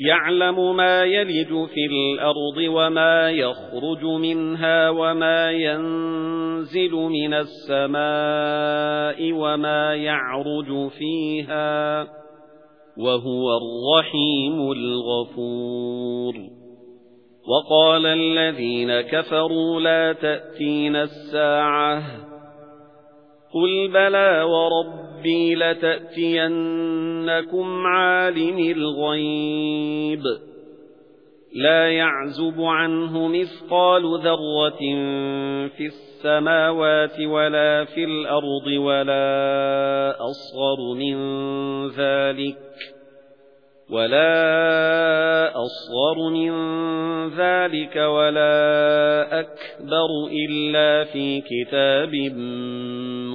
يعلم ما يلج في الأرض وما يخرج منها وما ينزل من السماء وما يعرج فيها وهو الرحيم الغفور. وقال الذين كفروا لا تأتين الساعة قل بلى وربي لتأتينكم عالم الغيب لا يعزب عنه مثقال ذرة في السماوات ولا في الأرض ولا أصغر من ذلك ولا أصغر من ذلك ولا أكبر إلا في كتاب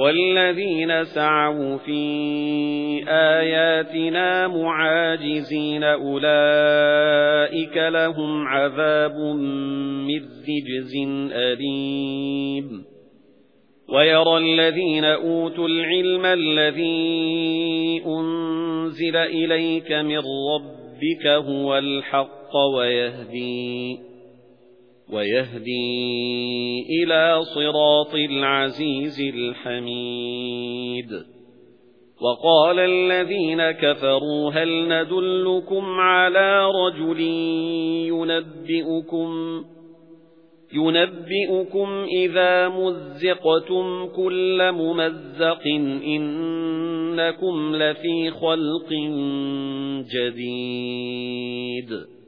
وَالَّذِينَ سَعَوْا فِي آيَاتِنَا مُعَاجِزِينَ أُولَئِكَ لَهُمْ عَذَابٌ مِّن رِّجْزٍ أَلِيمٌ. وَيَرَى الَّذِينَ أُوتُوا الْعِلْمَ الَّذِي أُنزِلَ إِلَيْكَ مِن رَّبِّكَ هُوَ الْحَقُّ وَيَهْدِي وَيَهْدِي إِلَى صِرَاطِ الْعَزِيزِ الْحَمِيدِ. وَقَالَ الَّذِينَ كَفَرُوا هَلْ نَدُلُّكُمْ عَلَى رَجُلٍ يُنَبِّئُكُمْ يُنَبِّئُكُمْ إِذَا مُزِّقْتُمْ كُلَّ مُمَزَّقٍ إِنَّكُمْ لَفِي خَلْقٍ جَدِيدٍ.